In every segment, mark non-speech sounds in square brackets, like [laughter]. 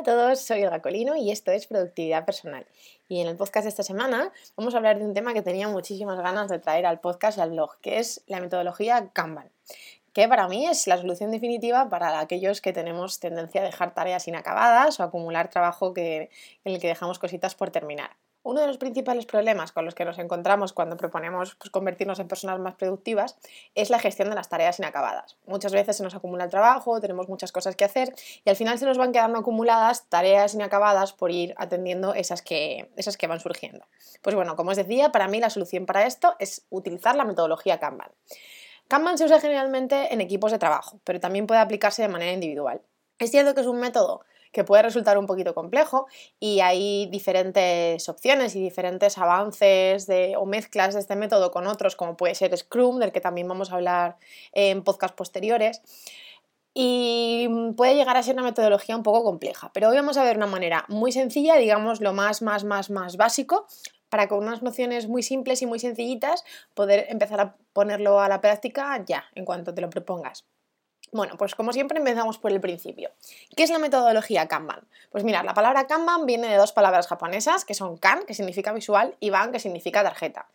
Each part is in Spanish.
Hola a todos, soy Olga y esto es Productividad Personal. Y en el podcast de esta semana vamos a hablar de un tema que tenía muchísimas ganas de traer al podcast y al blog, que es la metodología Kanban, que para mí es la solución definitiva para aquellos que tenemos tendencia a dejar tareas inacabadas o acumular trabajo en el que dejamos cositas por terminar. Uno de los principales problemas con los que nos encontramos cuando proponemos pues, convertirnos en personas más productivas es la gestión de las tareas inacabadas. Muchas veces se nos acumula el trabajo, tenemos muchas cosas que hacer y al final se nos van quedando acumuladas tareas inacabadas por ir atendiendo esas que, esas que van surgiendo. Pues bueno, como os decía, para mí la solución para esto es utilizar la metodología Kanban. Kanban se usa generalmente en equipos de trabajo, pero también puede aplicarse de manera individual. Es cierto que es un método que puede resultar un poquito complejo y hay diferentes opciones y diferentes avances de, o mezclas de este método con otros, como puede ser Scrum, del que también vamos a hablar en podcast posteriores. Y puede llegar a ser una metodología un poco compleja, pero hoy vamos a ver una manera muy sencilla, digamos lo más, más, más, más básico, para con unas nociones muy simples y muy sencillitas poder empezar a ponerlo a la práctica ya, en cuanto te lo propongas. Bueno, pues como siempre empezamos por el principio. ¿Qué es la metodología Kanban? Pues mirad, la palabra Kanban viene de dos palabras japonesas que son kan, que significa visual, y ban, que significa tarjeta.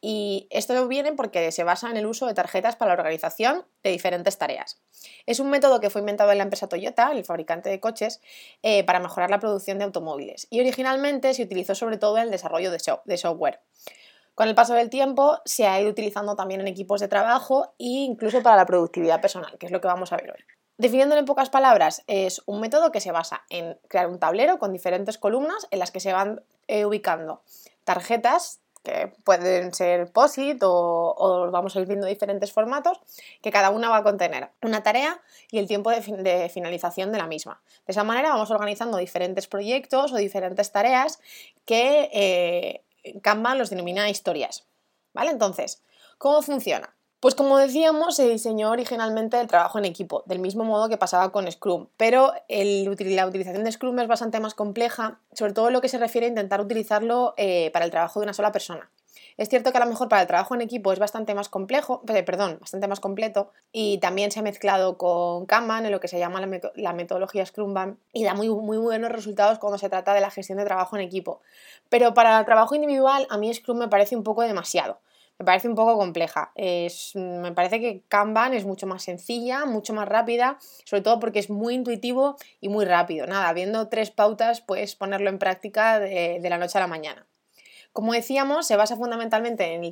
Y esto viene porque se basa en el uso de tarjetas para la organización de diferentes tareas. Es un método que fue inventado en la empresa Toyota, el fabricante de coches, eh, para mejorar la producción de automóviles. Y originalmente se utilizó sobre todo en el desarrollo de software. Con el paso del tiempo se ha ido utilizando también en equipos de trabajo e incluso para la productividad personal, que es lo que vamos a ver hoy. Definiéndolo en pocas palabras, es un método que se basa en crear un tablero con diferentes columnas en las que se van eh, ubicando tarjetas que pueden ser POSIT o, vamos a ir viendo diferentes formatos, que cada una va a contener una tarea y el tiempo de, finalización de la misma. De esa manera vamos organizando diferentes proyectos o diferentes tareas que eh, Kanban los denomina historias. ¿Vale? Entonces, ¿cómo funciona? Pues como decíamos, se diseñó originalmente el trabajo en equipo, del mismo modo que pasaba con Scrum, pero la utilización de Scrum es bastante más compleja, sobre todo lo que se refiere a intentar utilizarlo eh, para el trabajo de una sola persona. Es cierto que a lo mejor para el trabajo en equipo es bastante más complejo, eh, perdón, bastante más completo y también se ha mezclado con Kanban en lo que se llama la, metodología Scrumban y da muy, muy buenos resultados cuando se trata de la gestión de trabajo en equipo. Pero para el trabajo individual a mí Scrum me parece un poco demasiado me parece un poco compleja. me parece que Kanban es mucho más sencilla, mucho más rápida, sobre todo porque es muy intuitivo y muy rápido. Nada, viendo tres pautas puedes ponerlo en práctica de la noche a la mañana. Como decíamos, se basa fundamentalmente en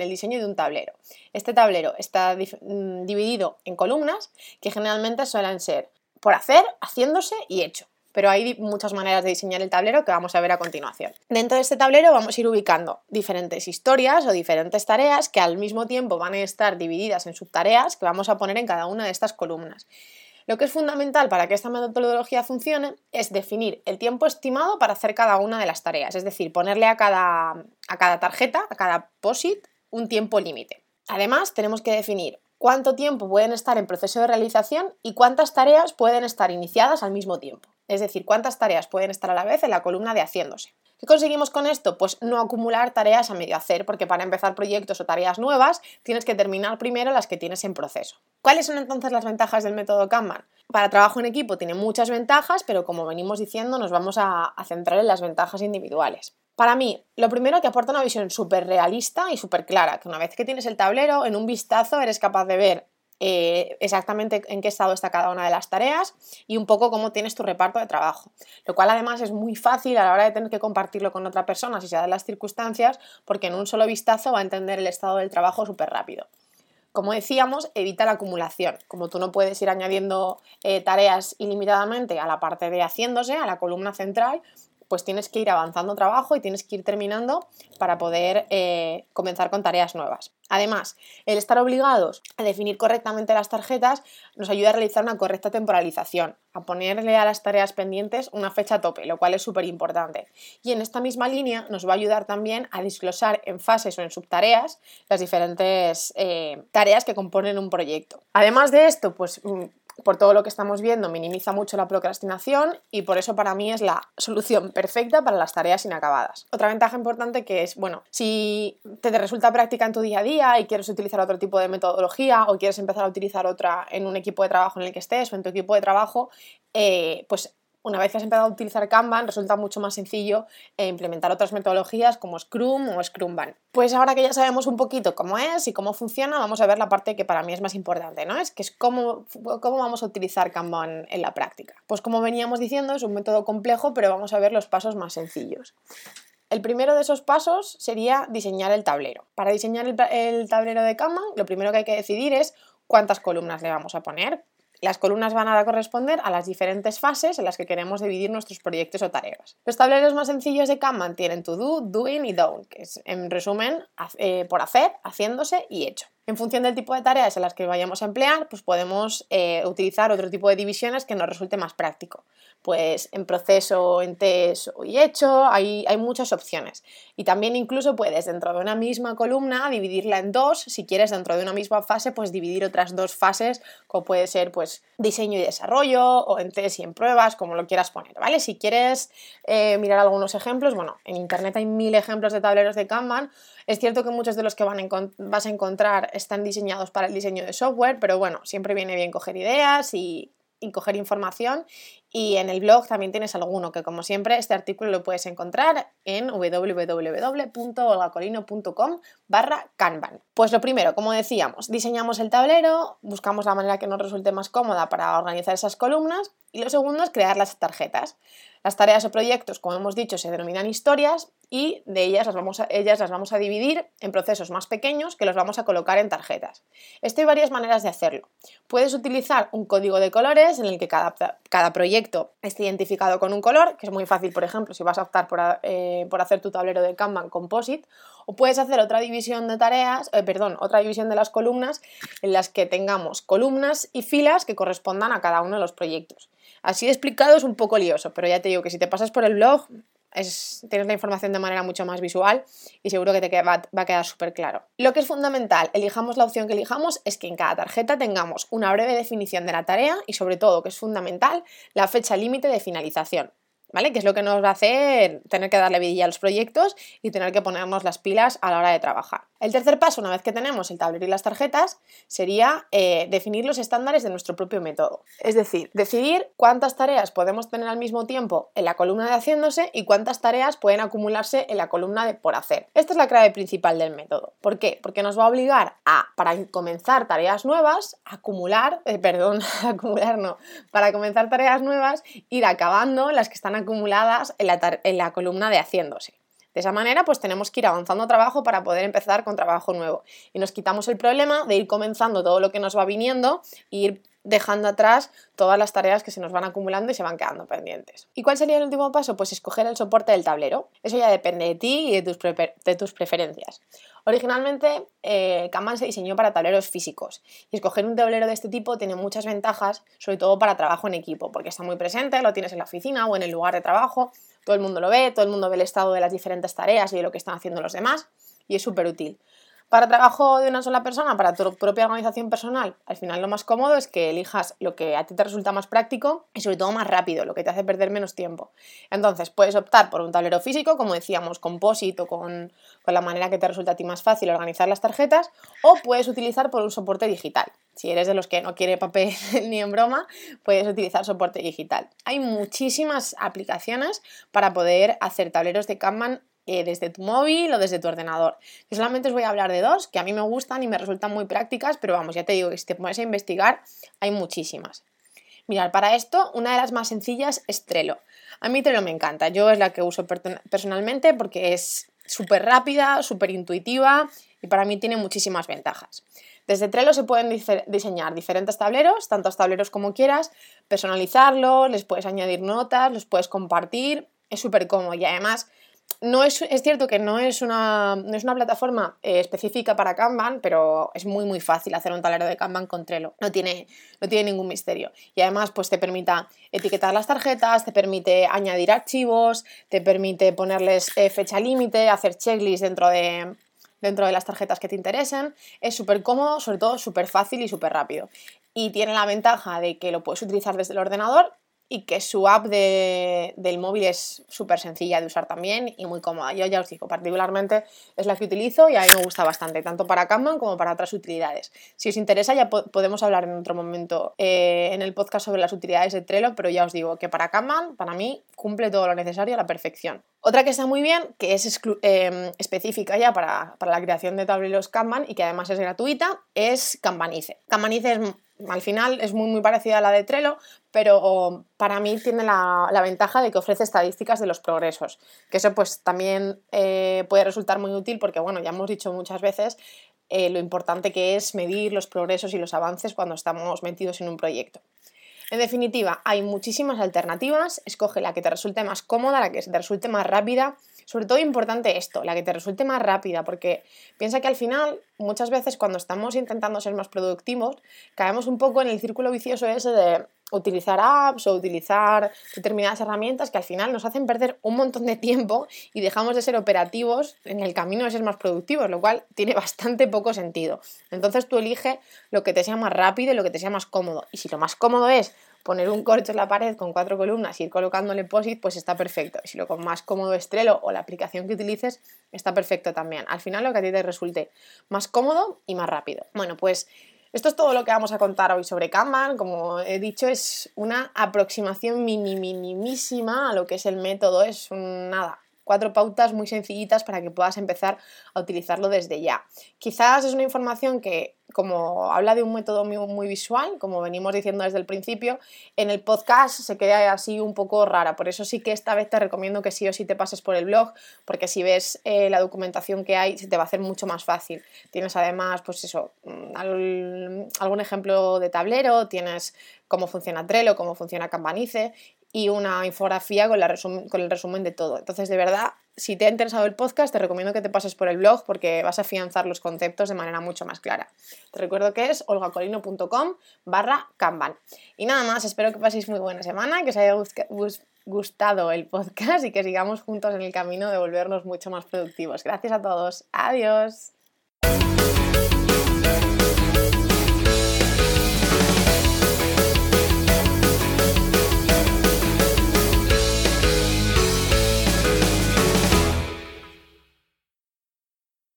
el, diseño de un tablero. Este tablero está mm, dividido en columnas que generalmente suelen ser por hacer, haciéndose y hecho. Pero hay muchas maneras de diseñar el tablero que vamos a ver a continuación. Dentro de este tablero vamos a ir ubicando diferentes historias o diferentes tareas que al mismo tiempo van a estar divididas en subtareas que vamos a poner en cada una de estas columnas. Lo que es fundamental para que esta metodología funcione es definir el tiempo estimado para hacer cada una de las tareas, es decir, ponerle a cada, a cada tarjeta, a cada POSIT, un tiempo límite. Además, tenemos que definir cuánto tiempo pueden estar en proceso de realización y cuántas tareas pueden estar iniciadas al mismo tiempo. Es decir, cuántas tareas pueden estar a la vez en la columna de haciéndose. ¿Qué conseguimos con esto? Pues no acumular tareas a medio hacer, porque para empezar proyectos o tareas nuevas tienes que terminar primero las que tienes en proceso. ¿Cuáles son entonces las ventajas del método Kanban? Para trabajo en equipo tiene muchas ventajas, pero como venimos diciendo, nos vamos a, centrar en las ventajas individuales. Para mí, lo primero que aporta una visión súper realista y súper clara, que una vez que tienes el tablero, en un vistazo eres capaz de ver eh, exactamente en qué estado está cada una de las tareas y un poco cómo tienes tu reparto de trabajo. Lo cual además es muy fácil a la hora de tener que compartirlo con otra persona si se dan las circunstancias, porque en un solo vistazo va a entender el estado del trabajo súper rápido. Como decíamos, evita la acumulación. Como tú no puedes ir añadiendo eh, tareas ilimitadamente a la parte de haciéndose, a la columna central, pues tienes que ir avanzando trabajo y tienes que ir terminando para poder eh, comenzar con tareas nuevas. Además, el estar obligados a definir correctamente las tarjetas nos ayuda a realizar una correcta temporalización, a ponerle a las tareas pendientes una fecha tope, lo cual es súper importante. Y en esta misma línea nos va a ayudar también a desglosar en fases o en subtareas las diferentes eh, tareas que componen un proyecto. Además de esto, pues mm, por todo lo que estamos viendo, minimiza mucho la procrastinación y por eso para mí es la solución perfecta para las tareas inacabadas. Otra ventaja importante que es, bueno, si te resulta práctica en tu día a día y quieres utilizar otro tipo de metodología o quieres empezar a utilizar otra en un equipo de trabajo en el que estés o en tu equipo de trabajo, eh, pues una vez que has empezado a utilizar Kanban, resulta mucho más sencillo eh, implementar otras metodologías como Scrum o Scrumban. Pues ahora que ya sabemos un poquito cómo es y cómo funciona, vamos a ver la parte que para mí es más importante, ¿no? Es que es cómo, cómo vamos a utilizar Kanban en la práctica. Pues como veníamos diciendo, es un método complejo, pero vamos a ver los pasos más sencillos. El primero de esos pasos sería diseñar el tablero. Para diseñar el, el tablero de Kanban, lo primero que hay que decidir es cuántas columnas le vamos a poner, las columnas van a corresponder a las diferentes fases en las que queremos dividir nuestros proyectos o tareas. Los tableros más sencillos de Kanban tienen to do, doing y done, que es en resumen eh, por hacer, haciéndose y hecho. En función del tipo de tareas en las que vayamos a emplear, pues podemos eh, utilizar otro tipo de divisiones que nos resulte más práctico. Pues en proceso, en test y hecho, hay, hay muchas opciones. Y también incluso puedes dentro de una misma columna dividirla en dos. Si quieres dentro de una misma fase, pues dividir otras dos fases, como puede ser pues diseño y desarrollo, o en test y en pruebas, como lo quieras poner, ¿vale? Si quieres eh, mirar algunos ejemplos, bueno, en internet hay mil ejemplos de tableros de Kanban. Es cierto que muchos de los que van vas a encontrar están diseñados para el diseño de software, pero bueno, siempre viene bien coger ideas y, coger información y en el blog también tienes alguno que como siempre este artículo lo puedes encontrar en www.olgacolino.com barra Kanban. Pues lo primero, como decíamos, diseñamos el tablero, buscamos la manera que nos resulte más cómoda para organizar esas columnas y lo segundo es crear las tarjetas. Las tareas o proyectos, como hemos dicho, se denominan historias y de ellas las vamos a, ellas las vamos a dividir en procesos más pequeños que los vamos a colocar en tarjetas. Esto hay varias maneras de hacerlo. Puedes utilizar un código de colores en el que cada, cada proyecto esté identificado con un color, que es muy fácil, por ejemplo, si vas a optar por, eh, por hacer tu tablero de Kanban Composite, o puedes hacer otra división de tareas, eh, perdón, otra división de las columnas en las que tengamos columnas y filas que correspondan a cada uno de los proyectos. Así explicado es un poco lioso, pero ya te digo que si te pasas por el blog es, tienes la información de manera mucho más visual y seguro que te va, va a quedar súper claro. Lo que es fundamental, elijamos la opción que elijamos, es que en cada tarjeta tengamos una breve definición de la tarea y sobre todo, que es fundamental, la fecha límite de finalización. ¿Vale? Que es lo que nos va a hacer tener que darle vidilla a los proyectos y tener que ponernos las pilas a la hora de trabajar. El tercer paso, una vez que tenemos el tablero y las tarjetas, sería eh, definir los estándares de nuestro propio método. Es decir, decidir cuántas tareas podemos tener al mismo tiempo en la columna de haciéndose y cuántas tareas pueden acumularse en la columna de por hacer. Esta es la clave principal del método. ¿Por qué? Porque nos va a obligar a, para comenzar tareas nuevas, acumular, eh, perdón, [laughs] acumular no, para comenzar tareas nuevas, ir acabando las que están acumuladas en la, en la columna de haciéndose. De esa manera, pues tenemos que ir avanzando trabajo para poder empezar con trabajo nuevo. Y nos quitamos el problema de ir comenzando todo lo que nos va viniendo e ir dejando atrás todas las tareas que se nos van acumulando y se van quedando pendientes. ¿Y cuál sería el último paso? Pues escoger el soporte del tablero. Eso ya depende de ti y de tus, de tus preferencias. Originalmente, eh, Kanban se diseñó para tableros físicos y escoger un tablero de este tipo tiene muchas ventajas, sobre todo para trabajo en equipo, porque está muy presente, lo tienes en la oficina o en el lugar de trabajo, todo el mundo lo ve, todo el mundo ve el estado de las diferentes tareas y de lo que están haciendo los demás y es súper útil. Para trabajo de una sola persona, para tu propia organización personal, al final lo más cómodo es que elijas lo que a ti te resulta más práctico y sobre todo más rápido, lo que te hace perder menos tiempo. Entonces, puedes optar por un tablero físico, como decíamos, compósito, con, con la manera que te resulta a ti más fácil organizar las tarjetas, o puedes utilizar por un soporte digital. Si eres de los que no quiere papel [laughs] ni en broma, puedes utilizar soporte digital. Hay muchísimas aplicaciones para poder hacer tableros de Kanban eh, desde tu móvil o desde tu ordenador. Solamente os voy a hablar de dos que a mí me gustan y me resultan muy prácticas, pero vamos, ya te digo que si te pones a investigar hay muchísimas. Mirad, para esto una de las más sencillas es Trello. A mí Trello me encanta, yo es la que uso personalmente porque es súper rápida, súper intuitiva y para mí tiene muchísimas ventajas. Desde Trello se pueden diseñar diferentes tableros, tantos tableros como quieras, personalizarlos, les puedes añadir notas, los puedes compartir, es súper cómodo y además no es, es, cierto que no es una, no es una plataforma eh, específica para Kanban, pero es muy muy fácil hacer un tablero de Kanban con Trello. No tiene, no tiene ningún misterio. Y además, pues te permite etiquetar las tarjetas, te permite añadir archivos, te permite ponerles eh, fecha límite, hacer checklists dentro de, dentro de las tarjetas que te interesen. Es súper cómodo, sobre todo súper fácil y súper rápido. Y tiene la ventaja de que lo puedes utilizar desde el ordenador y que su app del móvil es súper sencilla de usar también y muy cómoda. Yo ya os digo, particularmente es la que utilizo y a mí me gusta bastante, tanto para Kanban como para otras utilidades. Si os interesa ya podemos hablar en otro momento eh, en el podcast sobre las utilidades de Trello, pero ya os digo que para Kanban, para mí, cumple todo lo necesario a la perfección. Otra que está muy bien, que es em, específica ya para, para, la creación de tableros Kanban y que además es gratuita, es Kanbanice. Kanbanice es al final es muy, muy parecida a la de Trello, pero para mí tiene la, ventaja de que ofrece estadísticas de los progresos, que eso pues también eh, puede resultar muy útil porque, bueno, ya hemos dicho muchas veces eh, lo importante que es medir los progresos y los avances cuando estamos metidos en un proyecto. En definitiva, hay muchísimas alternativas, escoge la que te resulte más cómoda, la que te resulte más rápida sobre todo importante esto, la que te resulte más rápida, porque piensa que al final, muchas veces cuando estamos intentando ser más productivos, caemos un poco en el círculo vicioso ese de utilizar apps o utilizar determinadas herramientas que al final nos hacen perder un montón de tiempo y dejamos de ser operativos en el camino de ser más productivos, lo cual tiene bastante poco sentido. Entonces tú elige lo que te sea más rápido y lo que te sea más cómodo. Y si lo más cómodo es poner un corcho en la pared con cuatro columnas y ir colocándole POSIT, pues está perfecto. Si lo con más cómodo es Trello o la aplicación que utilices, está perfecto también. Al final lo que a ti te resulte más cómodo y más rápido. Bueno, pues esto es todo lo que vamos a contar hoy sobre Kanban. Como he dicho, es una aproximación mini, minimísima a lo que es el método. Es un nada, cuatro pautas muy sencillitas para que puedas empezar a utilizarlo desde ya. Quizás es una información que, como habla de un método muy, visual, como venimos diciendo desde el principio, en el podcast se queda así un poco rara. Por eso sí que esta vez te recomiendo que sí o sí te pases por el blog, porque si ves eh, la documentación que hay, se te va a hacer mucho más fácil. Tienes además, pues eso, mm, algún ejemplo de tablero, tienes cómo funciona Trello, cómo funciona Campanice y una infografía con, la con el resumen de todo. Entonces, de verdad, si te ha interesado el podcast, te recomiendo que te pases por el blog porque vas a afianzar los conceptos de manera mucho más clara. Te recuerdo que es olgacolino.com barra Kanban. Y nada más, espero que paséis muy buena semana, que os haya gustado el podcast y que sigamos juntos en el camino de volvernos mucho más productivos. Gracias a todos. Adiós.